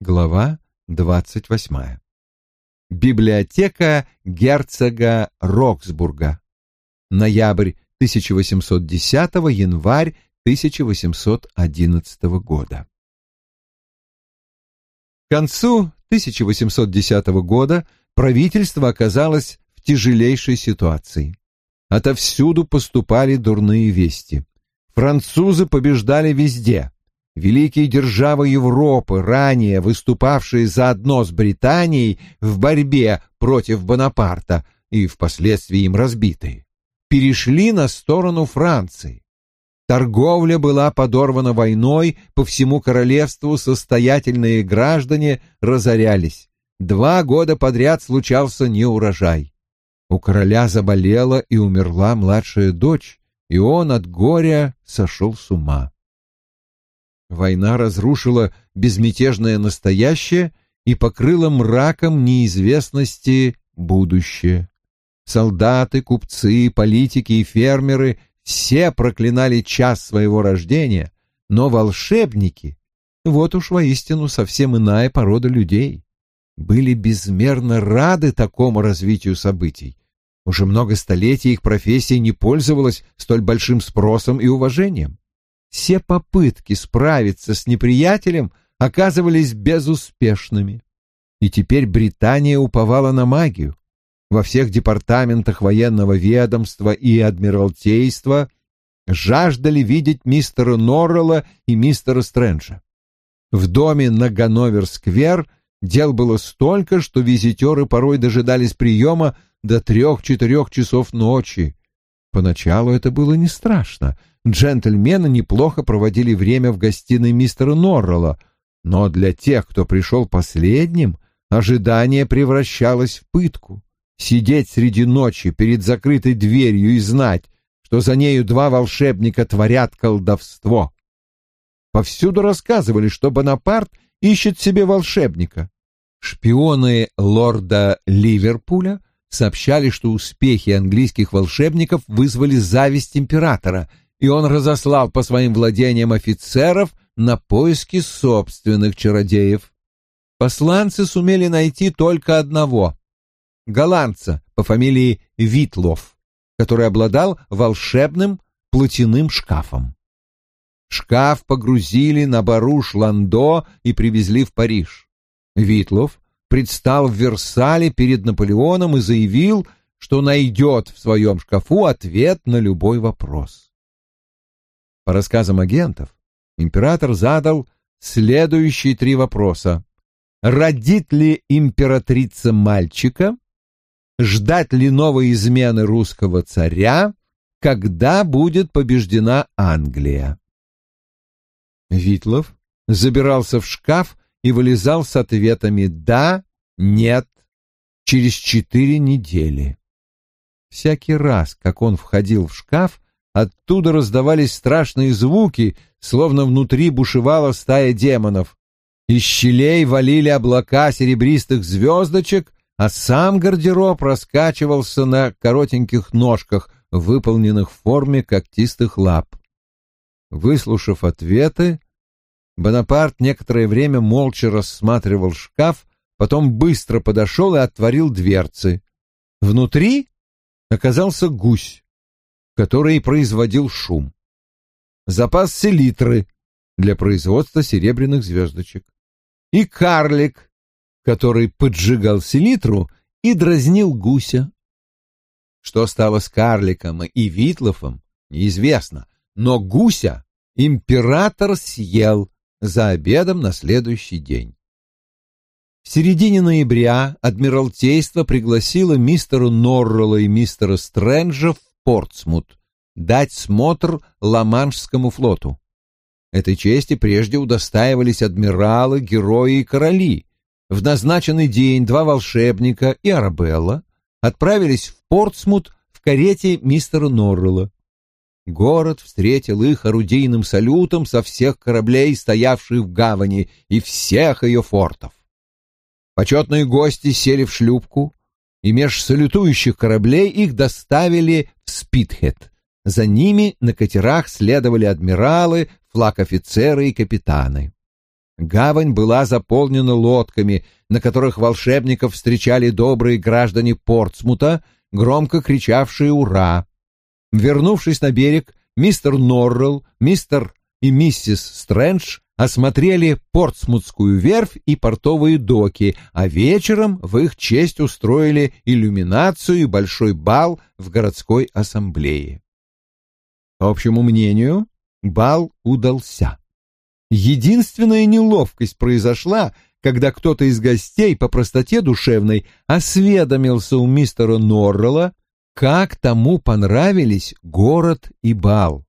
Глава двадцать восьмая. Библиотека герцога Роксбурга. Ноябрь 1810 январь 1811 года. К концу 1810 года правительство оказалось в тяжелейшей ситуации. Отовсюду поступали дурные вести. Французы побеждали везде. Великие державы Европы, ранее выступавшие заодно с Британией в борьбе против Бонапарта и впоследствии им разбитые, перешли на сторону Франции. Торговля была подорвана войной, по всему королевству состоятельные граждане разорялись. Два года подряд случался неурожай. У короля заболела и умерла младшая дочь, и он от горя сошел с ума. Война разрушила безмятежное настоящее и покрыла мраком неизвестности будущее. Солдаты, купцы, политики и фермеры все проклинали час своего рождения, но волшебники, вот уж воистину совсем иная порода людей, были безмерно рады такому развитию событий. Уже много столетий их профессия не пользовалась столь большим спросом и уважением. Все попытки справиться с неприятелем оказывались безуспешными. И теперь Британия уповала на магию. Во всех департаментах военного ведомства и адмиралтейства жаждали видеть мистера Норрелла и мистера Стрэнджа. В доме на Ганновер-сквер дел было столько, что визитеры порой дожидались приема до трех-четырех часов ночи. Поначалу это было не страшно. Джентльмены неплохо проводили время в гостиной мистера Норрелла, но для тех, кто пришел последним, ожидание превращалось в пытку. Сидеть среди ночи перед закрытой дверью и знать, что за нею два волшебника творят колдовство. Повсюду рассказывали, что Бонапарт ищет себе волшебника. Шпионы лорда Ливерпуля сообщали, что успехи английских волшебников вызвали зависть императора, и он разослал по своим владениям офицеров на поиски собственных чародеев. Посланцы сумели найти только одного — голландца по фамилии Витлов, который обладал волшебным платяным шкафом. Шкаф погрузили на баруш Ландо и привезли в Париж. Витлов предстал в Версале перед Наполеоном и заявил, что найдет в своем шкафу ответ на любой вопрос. По рассказам агентов, император задал следующие три вопроса. Родит ли императрица мальчика? Ждать ли новой измены русского царя? Когда будет побеждена Англия? Витлов забирался в шкаф и вылезал с ответами «да», «нет» через четыре недели. Всякий раз, как он входил в шкаф, оттуда раздавались страшные звуки, словно внутри бушевала стая демонов. Из щелей валили облака серебристых звездочек, а сам гардероб раскачивался на коротеньких ножках, выполненных в форме когтистых лап. Выслушав ответы, Бонапарт некоторое время молча рассматривал шкаф, потом быстро подошел и отворил дверцы. Внутри оказался гусь, который производил шум. Запас селитры для производства серебряных звездочек. И карлик, который поджигал селитру и дразнил гуся. Что стало с карликом и Витлофом, неизвестно, но гуся император съел, за обедом на следующий день. В середине ноября Адмиралтейство пригласило мистера Норрелла и мистера Стрэнджа в Портсмут дать смотр Ла-Маншскому флоту. Этой чести прежде удостаивались адмиралы, герои и короли. В назначенный день два волшебника и Арабелла отправились в Портсмут в карете мистера Норрелла. Город встретил их орудийным салютом со всех кораблей, стоявших в гавани, и всех ее фортов. Почетные гости сели в шлюпку, и меж салютующих кораблей их доставили в Спитхет. За ними на катерах следовали адмиралы, флаг-офицеры и капитаны. Гавань была заполнена лодками, на которых волшебников встречали добрые граждане Портсмута, громко кричавшие «Ура!». Вернувшись на берег, мистер Норрелл, мистер и миссис Стрэндж осмотрели Портсмутскую верфь и портовые доки, а вечером в их честь устроили иллюминацию и большой бал в городской ассамблее. По общему мнению, бал удался. Единственная неловкость произошла, когда кто-то из гостей по простоте душевной осведомился у мистера Норрелла, как тому понравились город и бал.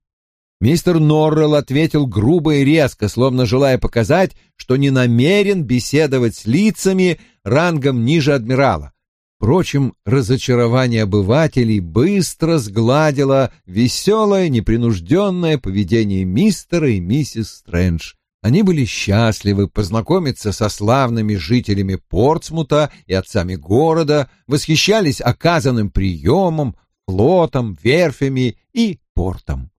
Мистер Норрелл ответил грубо и резко, словно желая показать, что не намерен беседовать с лицами рангом ниже адмирала. Впрочем, разочарование обывателей быстро сгладило веселое, непринужденное поведение мистера и миссис Стрэндж. Они были счастливы познакомиться со славными жителями Портсмута и отцами города, восхищались оказанным приемом, флотом, верфями и портом.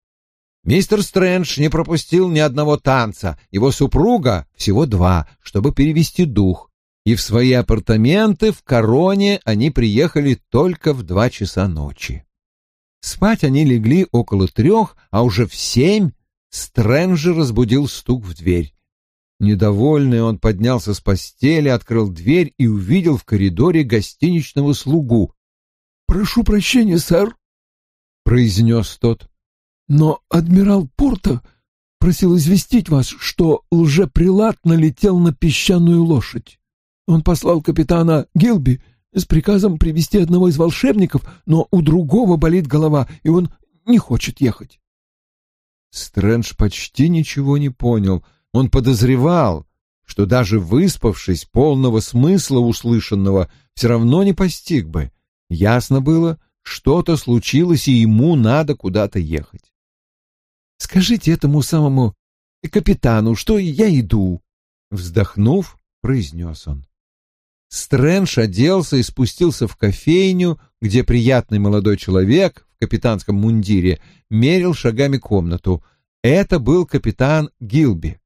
Мистер Стрэндж не пропустил ни одного танца, его супруга всего два, чтобы перевести дух и в свои апартаменты в Короне они приехали только в два часа ночи. Спать они легли около трех, а уже в семь Стрэнджи разбудил стук в дверь. Недовольный он поднялся с постели, открыл дверь и увидел в коридоре гостиничного слугу. «Прошу прощения, сэр», — произнес тот, — «но адмирал Порта просил известить вас, что лжеприлат налетел на песчаную лошадь». Он послал капитана Гилби с приказом привести одного из волшебников, но у другого болит голова, и он не хочет ехать. Стрэндж почти ничего не понял. Он подозревал, что даже выспавшись, полного смысла услышанного все равно не постиг бы. Ясно было, что-то случилось, и ему надо куда-то ехать. «Скажите этому самому капитану, что я иду», — вздохнув, произнес он. Стрэндж оделся и спустился в кофейню, где приятный молодой человек в капитанском мундире мерил шагами комнату. Это был капитан Гилби.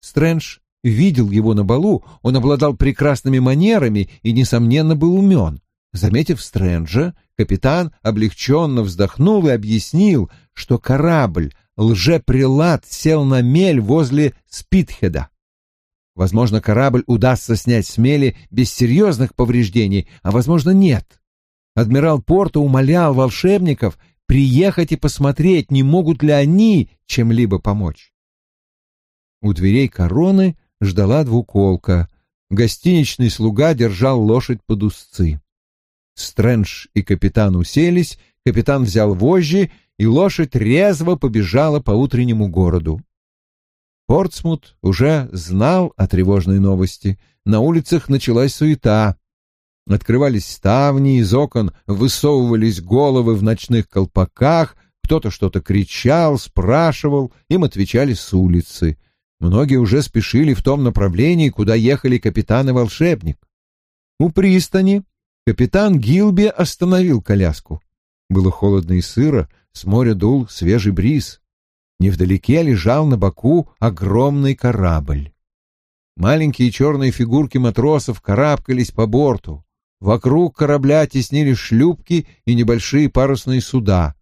Стрэндж видел его на балу, он обладал прекрасными манерами и, несомненно, был умен. Заметив Стрэнджа, капитан облегченно вздохнул и объяснил, что корабль лжеприлад сел на мель возле Спитхеда. Возможно, корабль удастся снять с мели без серьезных повреждений, а, возможно, нет. Адмирал Порто умолял волшебников приехать и посмотреть, не могут ли они чем-либо помочь. У дверей короны ждала двуколка. Гостиничный слуга держал лошадь под узцы. Стрэндж и капитан уселись, капитан взял вожжи, и лошадь резво побежала по утреннему городу. Портсмут уже знал о тревожной новости. На улицах началась суета. Открывались ставни, из окон высовывались головы в ночных колпаках, кто-то что-то кричал, спрашивал, им отвечали с улицы. Многие уже спешили в том направлении, куда ехали капитан и волшебник. У пристани капитан Гилби остановил коляску. Было холодно и сыро, с моря дул свежий бриз. Невдалеке лежал на боку огромный корабль. Маленькие черные фигурки матросов карабкались по борту. Вокруг корабля теснили шлюпки и небольшие парусные суда.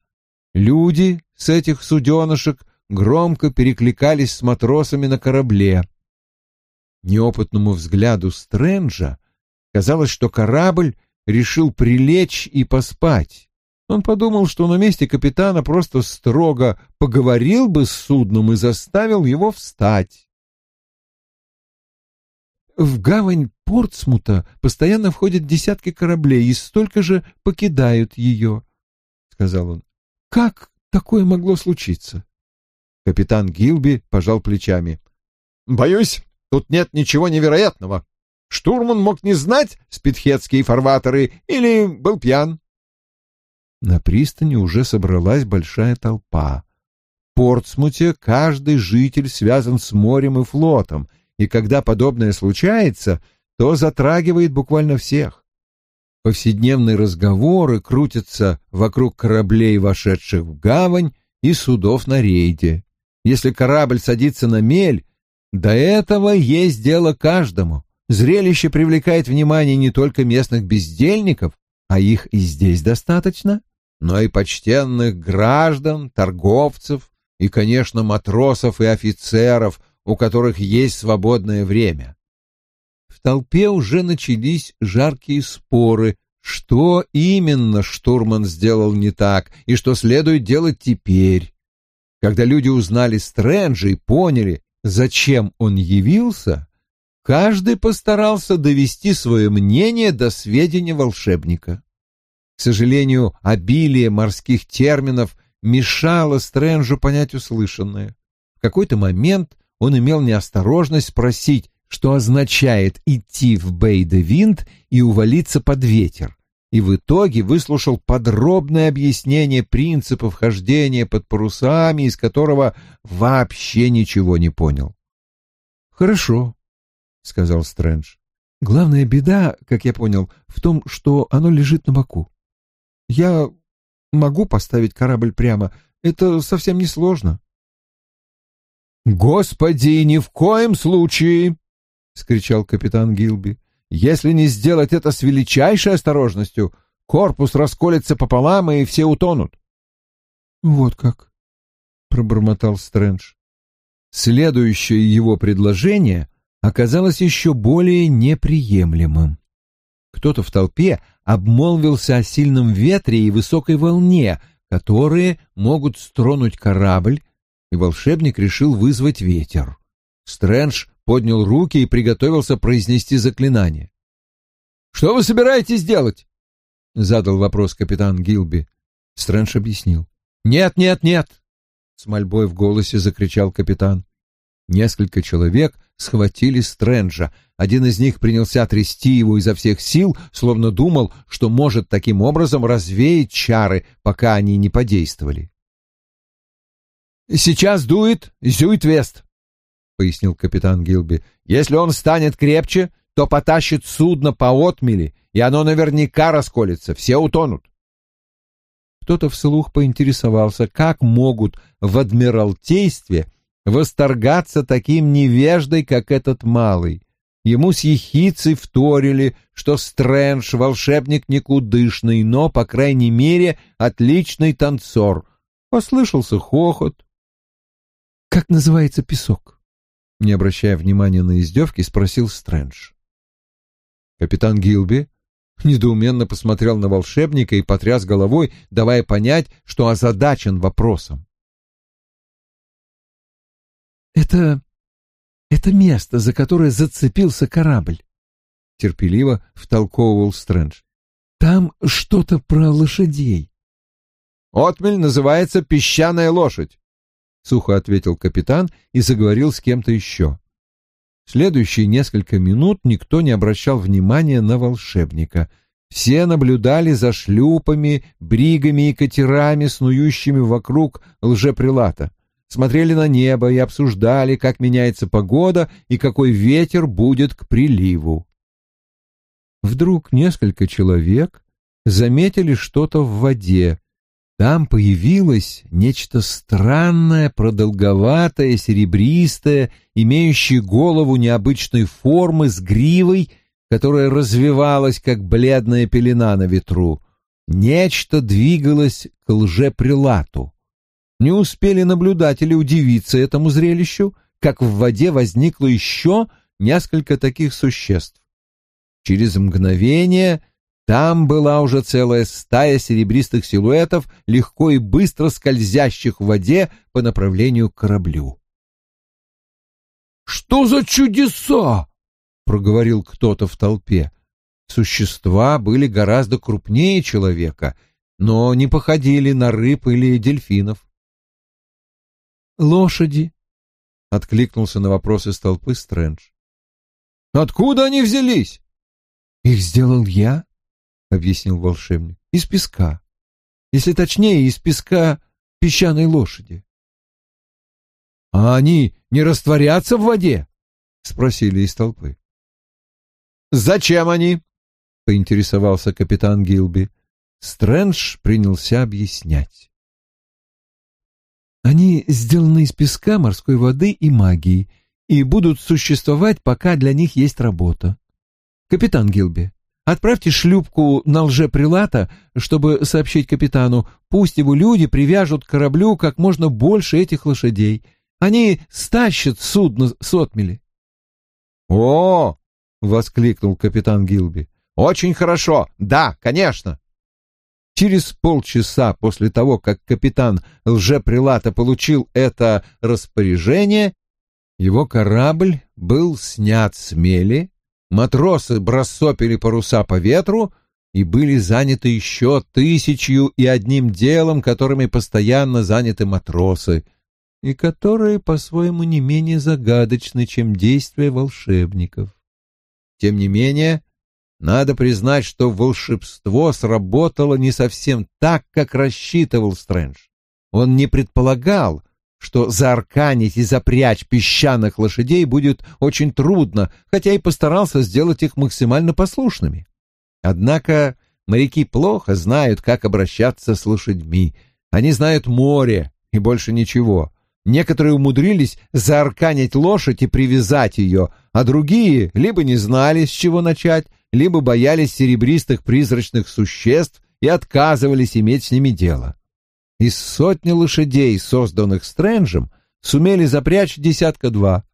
Люди с этих суденышек громко перекликались с матросами на корабле. Неопытному взгляду Стрэнджа казалось, что корабль решил прилечь и поспать. Он подумал, что на месте капитана просто строго поговорил бы с судном и заставил его встать. В гавань Портсмута постоянно входят десятки кораблей и столько же покидают ее, — сказал он. — Как такое могло случиться? Капитан Гилби пожал плечами. — Боюсь, тут нет ничего невероятного. Штурман мог не знать спитхетские фарватеры или был пьян. На пристани уже собралась большая толпа. В Портсмуте каждый житель связан с морем и флотом, и когда подобное случается, то затрагивает буквально всех. Повседневные разговоры крутятся вокруг кораблей, вошедших в гавань, и судов на рейде. Если корабль садится на мель, До этого есть дело каждому. Зрелище привлекает внимание не только местных бездельников, а их и здесь достаточно, но и почтенных граждан, торговцев и, конечно, матросов и офицеров, у которых есть свободное время. В толпе уже начались жаркие споры, что именно штурман сделал не так и что следует делать теперь. Когда люди узнали Стрэнджа и поняли, зачем он явился, каждый постарался довести свое мнение до сведения волшебника. К сожалению, обилие морских терминов мешало Стрэнджу понять услышанное. В какой-то момент он имел неосторожность спросить, что означает идти в Бей-де-Винт и увалиться под ветер, и в итоге выслушал подробное объяснение принципов хождения под парусами, из которого вообще ничего не понял. «Хорошо», — сказал Стрэндж. «Главная беда, как я понял, в том, что оно лежит на боку. Я могу поставить корабль прямо, это совсем не сложно». «Господи, ни в коем случае!» — скричал капитан Гилби. Если не сделать это с величайшей осторожностью, корпус расколется пополам, и все утонут. — Вот как, — пробормотал Стрэндж. Следующее его предложение оказалось еще более неприемлемым. Кто-то в толпе обмолвился о сильном ветре и высокой волне, которые могут стронуть корабль, и волшебник решил вызвать ветер. Стрэндж поднял руки и приготовился произнести заклинание. «Что вы собираетесь делать?» — задал вопрос капитан Гилби. Стрэндж объяснил. «Нет, нет, нет!» — с мольбой в голосе закричал капитан. Несколько человек схватили Стрэнджа. Один из них принялся трясти его изо всех сил, словно думал, что может таким образом развеять чары, пока они не подействовали. «Сейчас дует Зюит-Вест», — пояснил капитан Гилби. «Если он станет крепче, то потащит судно по отмели, и оно наверняка расколется, все утонут». Кто-то вслух поинтересовался, как могут в Адмиралтействе восторгаться таким невеждой, как этот малый. Ему с ехицей вторили, что Стрэндж — волшебник никудышный, но, по крайней мере, отличный танцор. Послышался хохот. «Как называется песок?» не обращая внимания на издевки, спросил Стрэндж. Капитан Гилби недоуменно посмотрел на волшебника и потряс головой, давая понять, что озадачен вопросом. «Это... это место, за которое зацепился корабль», — терпеливо втолковывал Стрэндж. «Там что-то про лошадей». «Отмель называется песчаная лошадь. — сухо ответил капитан и заговорил с кем-то еще. Следующие несколько минут никто не обращал внимания на волшебника. Все наблюдали за шлюпами, бригами и катерами, снующими вокруг лжеприлата. Смотрели на небо и обсуждали, как меняется погода и какой ветер будет к приливу. Вдруг несколько человек заметили что-то в воде, там появилось нечто странное, продолговатое, серебристое, имеющее голову необычной формы с гривой, которая развивалась, как бледная пелена на ветру. Нечто двигалось к лжеприлату. Не успели наблюдатели удивиться этому зрелищу, как в воде возникло еще несколько таких существ. Через мгновение там была уже целая стая серебристых силуэтов, легко и быстро скользящих в воде по направлению к кораблю. «Что за чудеса?» — проговорил кто-то в толпе. Существа были гораздо крупнее человека, но не походили на рыб или дельфинов. «Лошади», — откликнулся на вопрос из толпы Стрэндж. «Откуда они взялись?» «Их сделал я», объяснил волшебник. Из песка. Если точнее, из песка песчаной лошади. А они не растворятся в воде? спросили из толпы. Зачем они? поинтересовался капитан Гилби. Стрэндж принялся объяснять. Они сделаны из песка, морской воды и магии. и будут существовать, пока для них есть работа. Капитан Гилби, отправьте шлюпку на лжеприлата, чтобы сообщить капитану, пусть его люди привяжут к кораблю как можно больше этих лошадей. Они стащат судно с отмели. «О!» — воскликнул капитан Гилби. «Очень хорошо! Да, конечно!» Через полчаса после того, как капитан лжеприлата получил это распоряжение, его корабль был снят с мели, матросы бросопили паруса по ветру и были заняты еще тысячью и одним делом, которыми постоянно заняты матросы, и которые по-своему не менее загадочны, чем действия волшебников. Тем не менее, надо признать, что волшебство сработало не совсем так, как рассчитывал Стрэндж. Он не предполагал, что заарканить и запрячь песчаных лошадей будет очень трудно, хотя и постарался сделать их максимально послушными. Однако моряки плохо знают, как обращаться с лошадьми. Они знают море и больше ничего. Некоторые умудрились заарканить лошадь и привязать ее, а другие либо не знали, с чего начать, либо боялись серебристых призрачных существ и отказывались иметь с ними дело. Из сотни лошадей, созданных Стрэнджем, сумели запрячь десятка-два.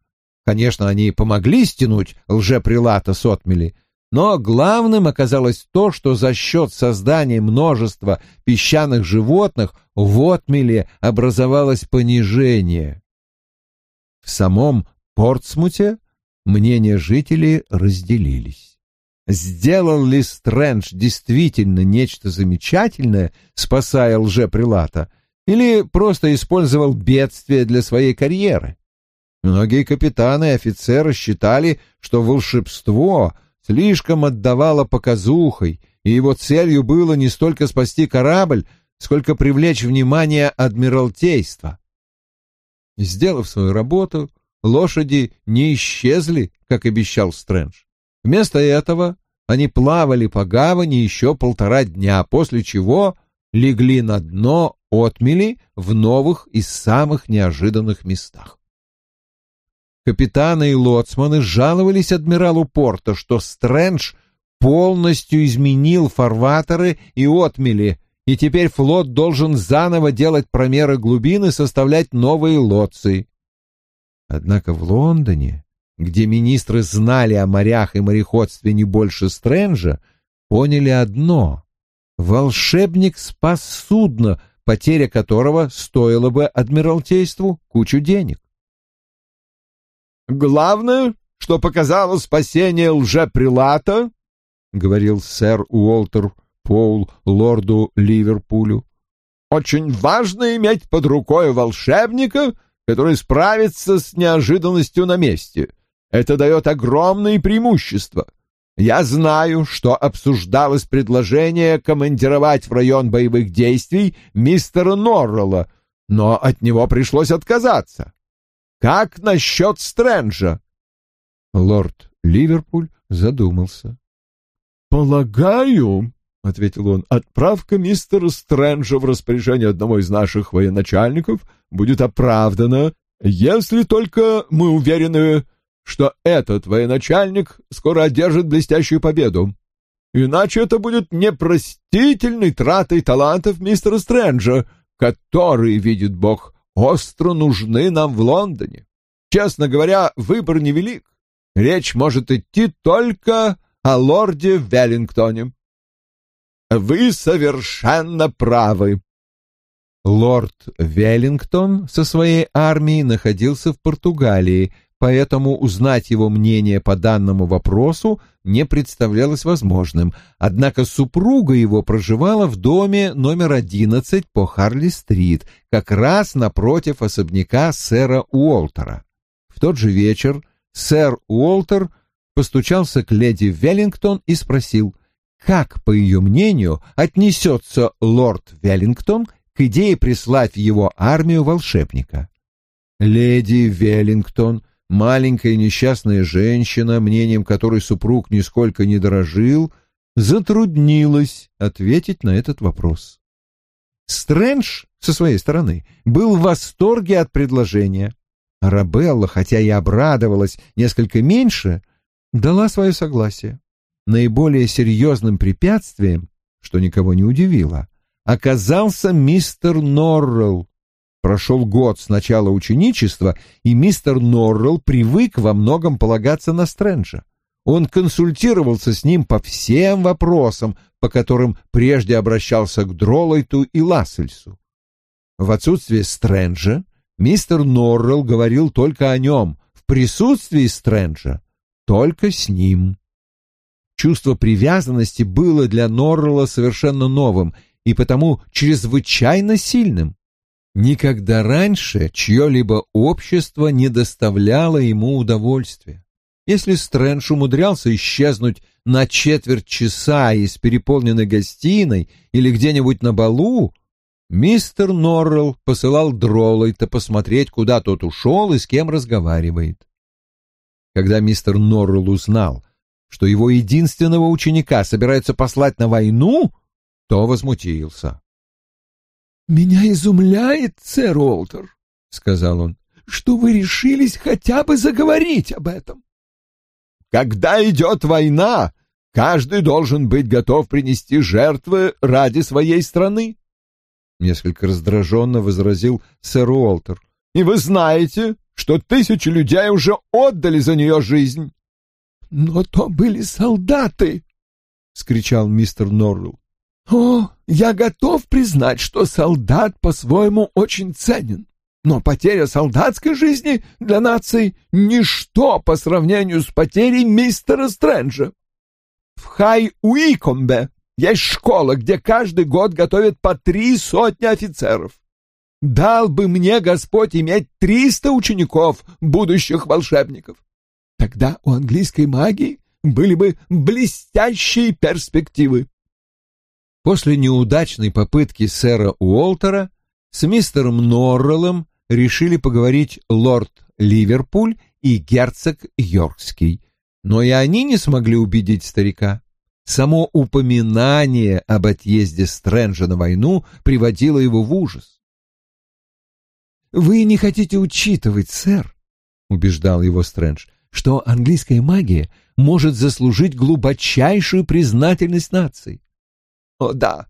Конечно, они помогли стянуть лжеприлата с отмели, но главным оказалось то, что за счет создания множества песчаных животных в отмеле образовалось понижение. В самом Портсмуте мнения жителей разделились. Сделал ли Стрэндж действительно нечто замечательное, спасая лжеприлата, или просто использовал бедствие для своей карьеры? Многие капитаны и офицеры считали, что волшебство слишком отдавало показухой, и его целью было не столько спасти корабль, сколько привлечь внимание Адмиралтейства. Сделав свою работу, лошади не исчезли, как обещал Стрэндж. Вместо этого они плавали по гавани еще полтора дня, после чего легли на дно отмели в новых и самых неожиданных местах. Капитаны и лоцманы жаловались адмиралу Порта, что Стрэндж полностью изменил фарватеры и отмели, и теперь флот должен заново делать промеры глубины и составлять новые лодцы. Однако в Лондоне где министры знали о морях и мореходстве не больше Стрэнджа, поняли одно — волшебник спас судно, потеря которого стоила бы Адмиралтейству кучу денег. «Главное, что показало спасение лжеприлата», — говорил сэр Уолтер Поул лорду Ливерпулю, — «очень важно иметь под рукой волшебника, который справится с неожиданностью на месте». Это дает огромные преимущества. Я знаю, что обсуждалось предложение командировать в район боевых действий мистера Норрелла, но от него пришлось отказаться. Как насчет Стрэнджа? Лорд Ливерпуль задумался. «Полагаю, — ответил он, — отправка мистера Стрэнджа в распоряжение одного из наших военачальников будет оправдана, если только мы уверены, что этот военачальник скоро одержит блестящую победу. Иначе это будет непростительной тратой талантов мистера Стрэнджа, которые, видит Бог, остро нужны нам в Лондоне. Честно говоря, выбор невелик. Речь может идти только о лорде Веллингтоне. Вы совершенно правы. Лорд Веллингтон со своей армией находился в Португалии, поэтому узнать его мнение по данному вопросу не представлялось возможным, однако супруга его проживала в доме номер 11 по Харли-стрит, как раз напротив особняка сэра Уолтера. В тот же вечер сэр Уолтер постучался к леди Веллингтон и спросил, как, по ее мнению, отнесется лорд Веллингтон к идее прислать в его армию волшебника. Леди Веллингтон маленькая несчастная женщина, мнением которой супруг нисколько не дорожил, затруднилась ответить на этот вопрос. Стрэндж, со своей стороны, был в восторге от предложения. Арабелла, хотя и обрадовалась несколько меньше, дала свое согласие. Наиболее серьезным препятствием, что никого не удивило, оказался мистер Норрелл. Прошел год с начала ученичества, и мистер Норрелл привык во многом полагаться на Стрэнджа. Он консультировался с ним по всем вопросам, по которым прежде обращался к Дролайту и Лассельсу. В отсутствие Стрэнджа мистер Норрелл говорил только о нем, в присутствии Стрэнджа только с ним. Чувство привязанности было для Норрелла совершенно новым и потому чрезвычайно сильным. Никогда раньше чье-либо общество не доставляло ему удовольствия. Если Стрэндж умудрялся исчезнуть на четверть часа из переполненной гостиной или где-нибудь на балу, мистер Норрелл посылал Дроллайта посмотреть, куда тот ушел и с кем разговаривает. Когда мистер Норрелл узнал, что его единственного ученика собираются послать на войну, то возмутился. «Меня изумляет, сэр Уолтер», — сказал он, — «что вы решились хотя бы заговорить об этом». «Когда идет война, каждый должен быть готов принести жертвы ради своей страны», — несколько раздраженно возразил сэр Уолтер. «И вы знаете, что тысячи людей уже отдали за нее жизнь». «Но то были солдаты!» — скричал мистер Норрелл. «О, я готов признать, что солдат по-своему очень ценен, но потеря солдатской жизни для нации — ничто по сравнению с потерей мистера Стрэнджа. В Хай-Уикомбе есть школа, где каждый год готовят по три сотни офицеров. Дал бы мне Господь иметь триста учеников, будущих волшебников. Тогда у английской магии были бы блестящие перспективы. После неудачной попытки сэра Уолтера с мистером Норреллом решили поговорить лорд Ливерпуль и герцог Йоркский, но и они не смогли убедить старика. Само упоминание об отъезде Стрэнджа на войну приводило его в ужас. «Вы не хотите учитывать, сэр», — убеждал его Стрэндж, «что английская магия может заслужить глубочайшую признательность нации. «О да,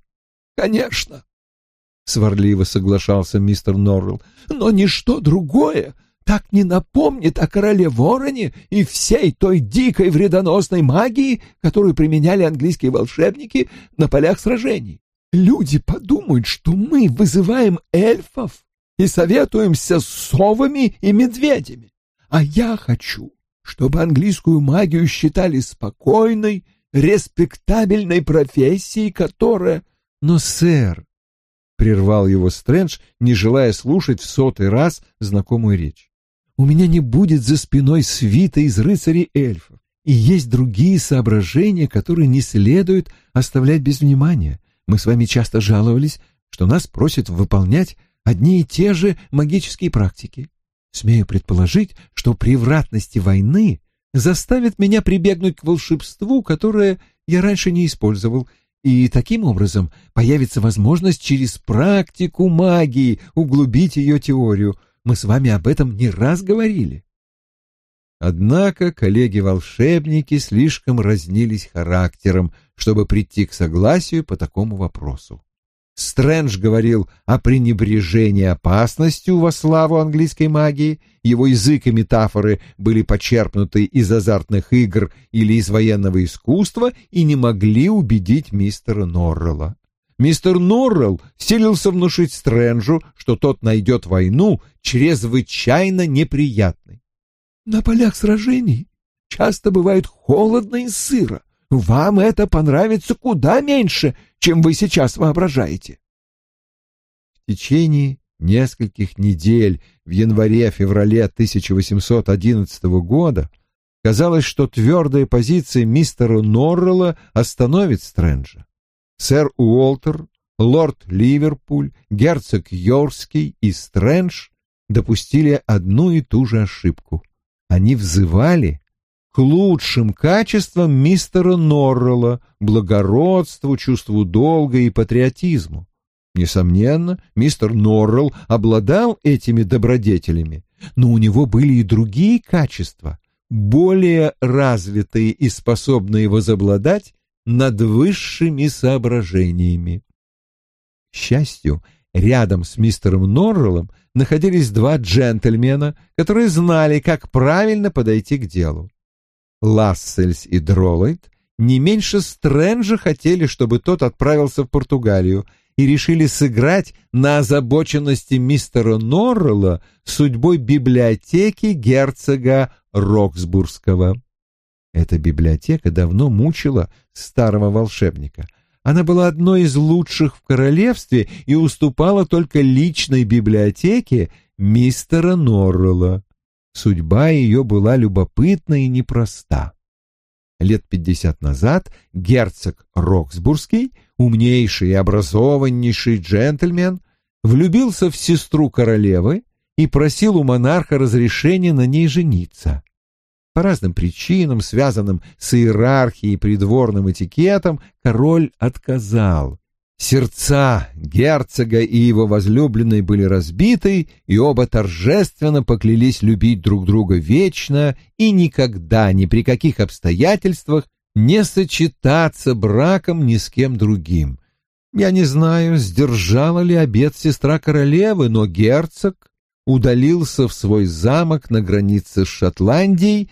конечно», — сварливо соглашался мистер Норрелл, «но ничто другое так не напомнит о короле Вороне и всей той дикой вредоносной магии, которую применяли английские волшебники на полях сражений. Люди подумают, что мы вызываем эльфов и советуемся с совами и медведями. А я хочу, чтобы английскую магию считали спокойной, респектабельной профессии, которая... Но, сэр, — прервал его Стрэндж, не желая слушать в сотый раз знакомую речь, — у меня не будет за спиной свита из рыцарей эльфов, и есть другие соображения, которые не следует оставлять без внимания. Мы с вами часто жаловались, что нас просят выполнять одни и те же магические практики. Смею предположить, что превратности войны заставит меня прибегнуть к волшебству, которое я раньше не использовал, и таким образом появится возможность через практику магии углубить ее теорию. Мы с вами об этом не раз говорили. Однако коллеги-волшебники слишком разнились характером, чтобы прийти к согласию по такому вопросу. Стрэндж говорил о пренебрежении опасностью во славу английской магии, его язык и метафоры были почерпнуты из азартных игр или из военного искусства и не могли убедить мистера Норрелла. Мистер Норрелл силился внушить Стрэнджу, что тот найдет войну чрезвычайно неприятной. «На полях сражений часто бывает холодно и сыро. Вам это понравится куда меньше, чем вы сейчас воображаете. В течение нескольких недель в январе-феврале 1811 года казалось, что твердая позиция мистера Норрелла остановит Стрэнджа. Сэр Уолтер, лорд Ливерпуль, герцог Йоркский и Стрэндж допустили одну и ту же ошибку. Они взывали лучшим качествам мистера Норрелла, благородству, чувству долга и патриотизму. Несомненно, мистер Норрелл обладал этими добродетелями, но у него были и другие качества, более развитые и способные возобладать над высшими соображениями. К счастью, рядом с мистером Норреллом находились два джентльмена, которые знали, как правильно подойти к делу. Лассельс и Дроллайт не меньше Стрэнджа хотели, чтобы тот отправился в Португалию, и решили сыграть на озабоченности мистера Норрелла судьбой библиотеки герцога Роксбургского. Эта библиотека давно мучила старого волшебника. Она была одной из лучших в королевстве и уступала только личной библиотеке мистера Норрелла. Судьба ее была любопытна и непроста. Лет пятьдесят назад герцог Роксбургский, умнейший и образованнейший джентльмен, влюбился в сестру королевы и просил у монарха разрешения на ней жениться. По разным причинам, связанным с иерархией и придворным этикетом, король отказал. Сердца герцога и его возлюбленной были разбиты, и оба торжественно поклялись любить друг друга вечно и никогда, ни при каких обстоятельствах, не сочетаться браком ни с кем другим. Я не знаю, сдержала ли обет сестра королевы, но герцог удалился в свой замок на границе с Шотландией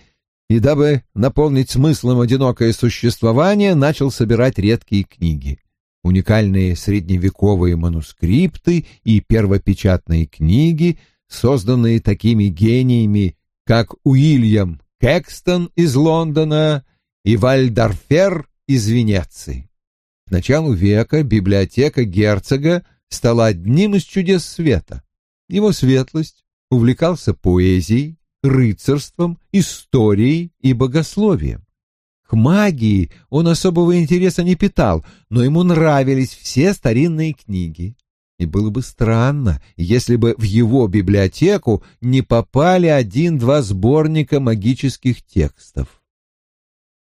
и, дабы наполнить смыслом одинокое существование, начал собирать редкие книги уникальные средневековые манускрипты и первопечатные книги, созданные такими гениями, как Уильям Кэкстон из Лондона и Вальдарфер из Венеции. К началу века библиотека герцога стала одним из чудес света. Его светлость увлекался поэзией, рыцарством, историей и богословием. К магии он особого интереса не питал, но ему нравились все старинные книги. И было бы странно, если бы в его библиотеку не попали один-два сборника магических текстов.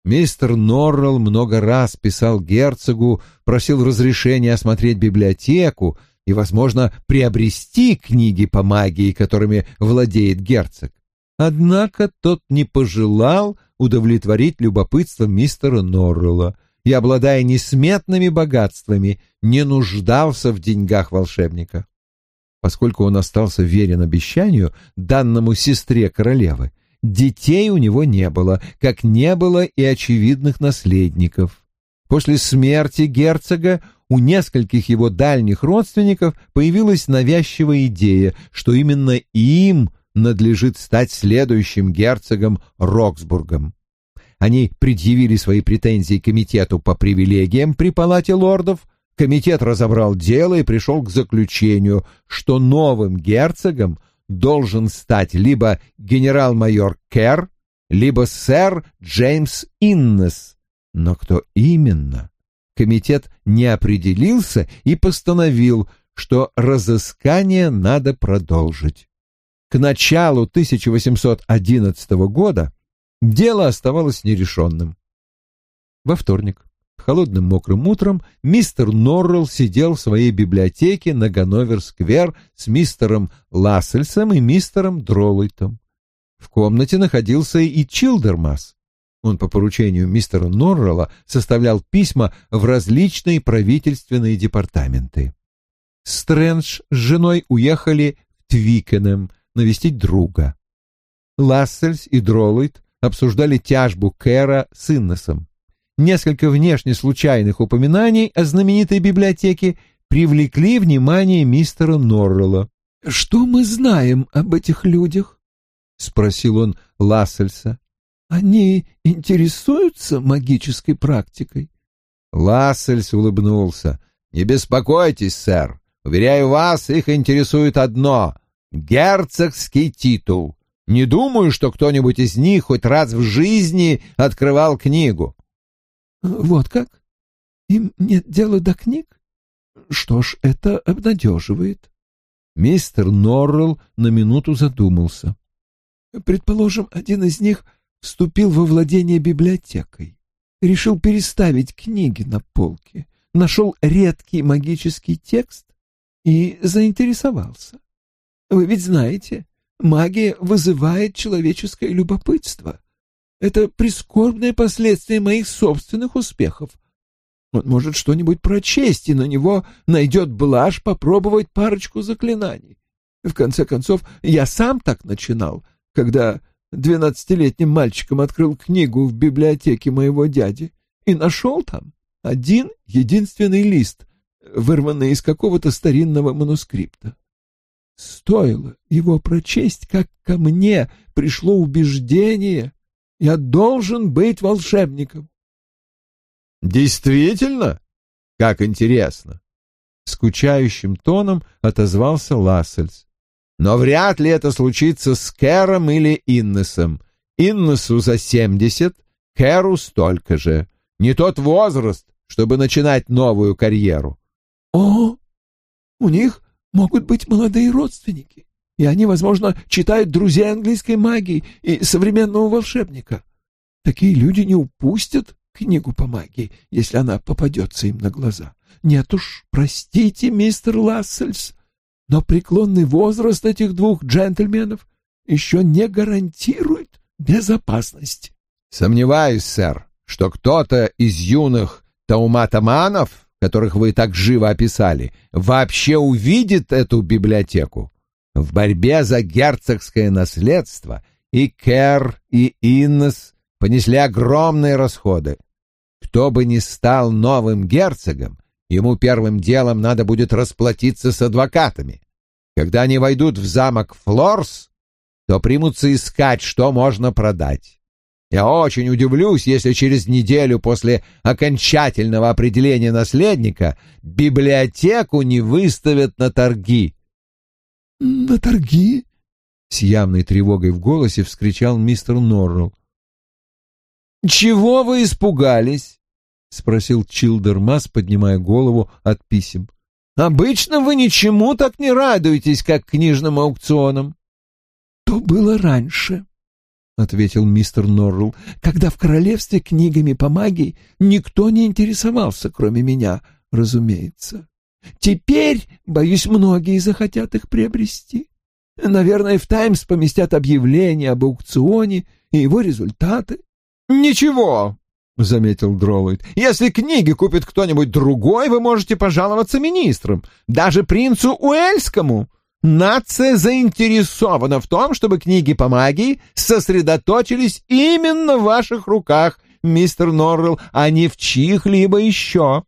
Мистер Норрелл много раз писал герцогу, просил разрешения осмотреть библиотеку и, возможно, приобрести книги по магии, которыми владеет герцог. Однако тот не пожелал удовлетворить любопытство мистера Норрелла и, обладая несметными богатствами, не нуждался в деньгах волшебника. Поскольку он остался верен обещанию, данному сестре королевы, детей у него не было, как не было и очевидных наследников. После смерти герцога у нескольких его дальних родственников появилась навязчивая идея, что именно им – надлежит стать следующим герцогом Роксбургом. Они предъявили свои претензии комитету по привилегиям при палате лордов, комитет разобрал дело и пришел к заключению, что новым герцогом должен стать либо генерал-майор Керр, либо сэр Джеймс Иннес. Но кто именно? Комитет не определился и постановил, что разыскание надо продолжить к началу 1811 года дело оставалось нерешенным. Во вторник, холодным мокрым утром, мистер Норрелл сидел в своей библиотеке на Ганновер-сквер с мистером Лассельсом и мистером Дроллайтом. В комнате находился и Чилдермас. Он по поручению мистера Норрелла составлял письма в различные правительственные департаменты. Стрэндж с женой уехали в Твикенем, навестить друга. Лассельс и Дроллайт обсуждали тяжбу Кэра с Иннесом. Несколько внешне случайных упоминаний о знаменитой библиотеке привлекли внимание мистера Норрелла. «Что мы знаем об этих людях?» — спросил он Лассельса. «Они интересуются магической практикой?» Лассельс улыбнулся. «Не беспокойтесь, сэр. Уверяю вас, их интересует одно герцогский титул. Не думаю, что кто-нибудь из них хоть раз в жизни открывал книгу. Вот как? Им нет дела до книг? Что ж, это обнадеживает. Мистер Норрелл на минуту задумался. Предположим, один из них вступил во владение библиотекой, решил переставить книги на полке, нашел редкий магический текст и заинтересовался. Вы ведь знаете, магия вызывает человеческое любопытство. Это прискорбное последствие моих собственных успехов. Он может что-нибудь прочесть, и на него найдет блажь попробовать парочку заклинаний. В конце концов, я сам так начинал, когда двенадцатилетним мальчиком открыл книгу в библиотеке моего дяди и нашел там один единственный лист, вырванный из какого-то старинного манускрипта. Стоило его прочесть, как ко мне пришло убеждение, я должен быть волшебником. Действительно? Как интересно. Скучающим тоном отозвался Лассельс. Но вряд ли это случится с Кэром или Иннесом. Иннесу за семьдесят, Кэру столько же. Не тот возраст, чтобы начинать новую карьеру. О, у них могут быть молодые родственники, и они, возможно, читают друзей английской магии и современного волшебника. Такие люди не упустят книгу по магии, если она попадется им на глаза. Нет уж, простите, мистер Лассельс, но преклонный возраст этих двух джентльменов еще не гарантирует безопасность. Сомневаюсь, сэр, что кто-то из юных тауматаманов, которых вы так живо описали, вообще увидит эту библиотеку. В борьбе за герцогское наследство и Кер, и Иннес понесли огромные расходы. Кто бы ни стал новым герцогом, ему первым делом надо будет расплатиться с адвокатами. Когда они войдут в замок Флорс, то примутся искать, что можно продать. Я очень удивлюсь, если через неделю после окончательного определения наследника библиотеку не выставят на торги. — На торги? — с явной тревогой в голосе вскричал мистер Норрелл. «Чего вы испугались?» — спросил Чилдермас, поднимая голову от писем. «Обычно вы ничему так не радуетесь, как книжным аукционам». «То было раньше», — ответил мистер Норрелл, «когда в королевстве книгами по магии никто не интересовался, кроме меня, разумеется. Теперь, боюсь, многие захотят их приобрести. Наверное, в «Таймс» поместят объявление об аукционе и его результаты. «Ничего», — заметил Дроллойд. «Если книги купит кто-нибудь другой, вы можете пожаловаться министрам, даже принцу Уэльскому. Нация заинтересована в том, чтобы книги по магии сосредоточились именно в ваших руках, мистер Норрелл, а не в чьих-либо еще».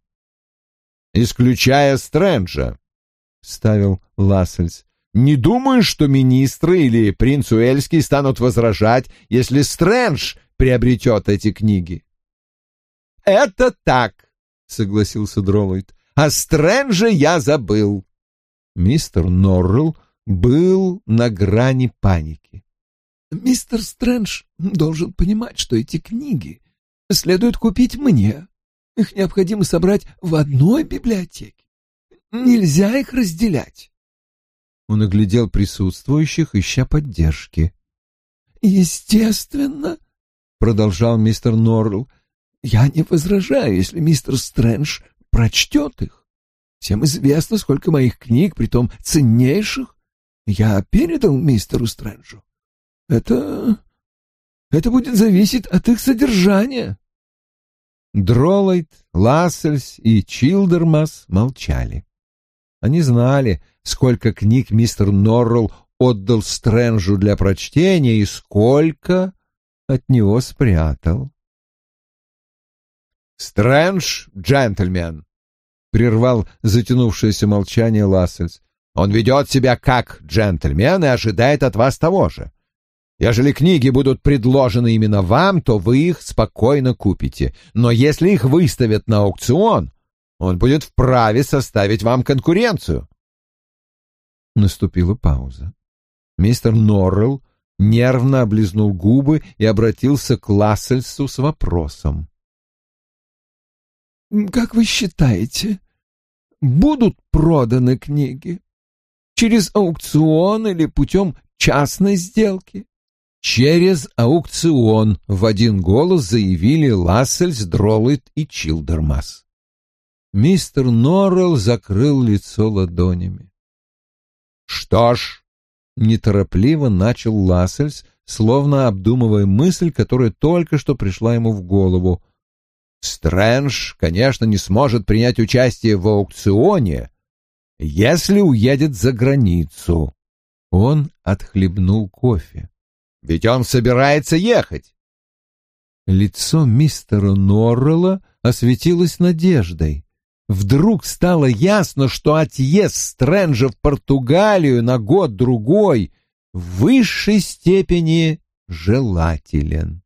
«Исключая Стрэнджа», — ставил Лассельс. «Не думаю, что министры или принц Уэльский станут возражать, если Стрэндж приобретет эти книги. «Это так», — согласился Дроллойд. «О Стрэнже я забыл». Мистер Норрелл был на грани паники. «Мистер Стрэндж должен понимать, что эти книги следует купить мне. Их необходимо собрать в одной библиотеке. Нельзя их разделять». Он оглядел присутствующих, ища поддержки. «Естественно», продолжал мистер Норрелл, я не возражаю, если мистер Стрэндж прочтет их. Всем известно, сколько моих книг, притом ценнейших, я передал мистеру Стрэнджу. Это... это будет зависеть от их содержания. Дролайт, Лассельс и Чилдермас молчали. Они знали, сколько книг мистер Норрелл отдал Стрэнджу для прочтения и сколько от него спрятал. «Стрэндж, джентльмен!» — прервал затянувшееся молчание Лассельс. «Он ведет себя как джентльмен и ожидает от вас того же. Ежели книги будут предложены именно вам, то вы их спокойно купите. Но если их выставят на аукцион, он будет вправе составить вам конкуренцию». Наступила пауза. Мистер Норрелл нервно облизнул губы и обратился к Лассельсу с вопросом. «Как вы считаете, будут проданы книги? Через аукцион или путем частной сделки?» «Через аукцион», — в один голос заявили Лассельс, Дроллит и Чилдермас. Мистер Норрелл закрыл лицо ладонями. «Что ж», — неторопливо начал Лассельс, словно обдумывая мысль, которая только что пришла ему в голову. «Стрэндж, конечно, не сможет принять участие в аукционе, если уедет за границу». Он отхлебнул кофе. «Ведь он собирается ехать». Лицо мистера Норрелла осветилось надеждой. Вдруг стало ясно, что отъезд Стрэнджа в Португалию на год-другой в высшей степени желателен.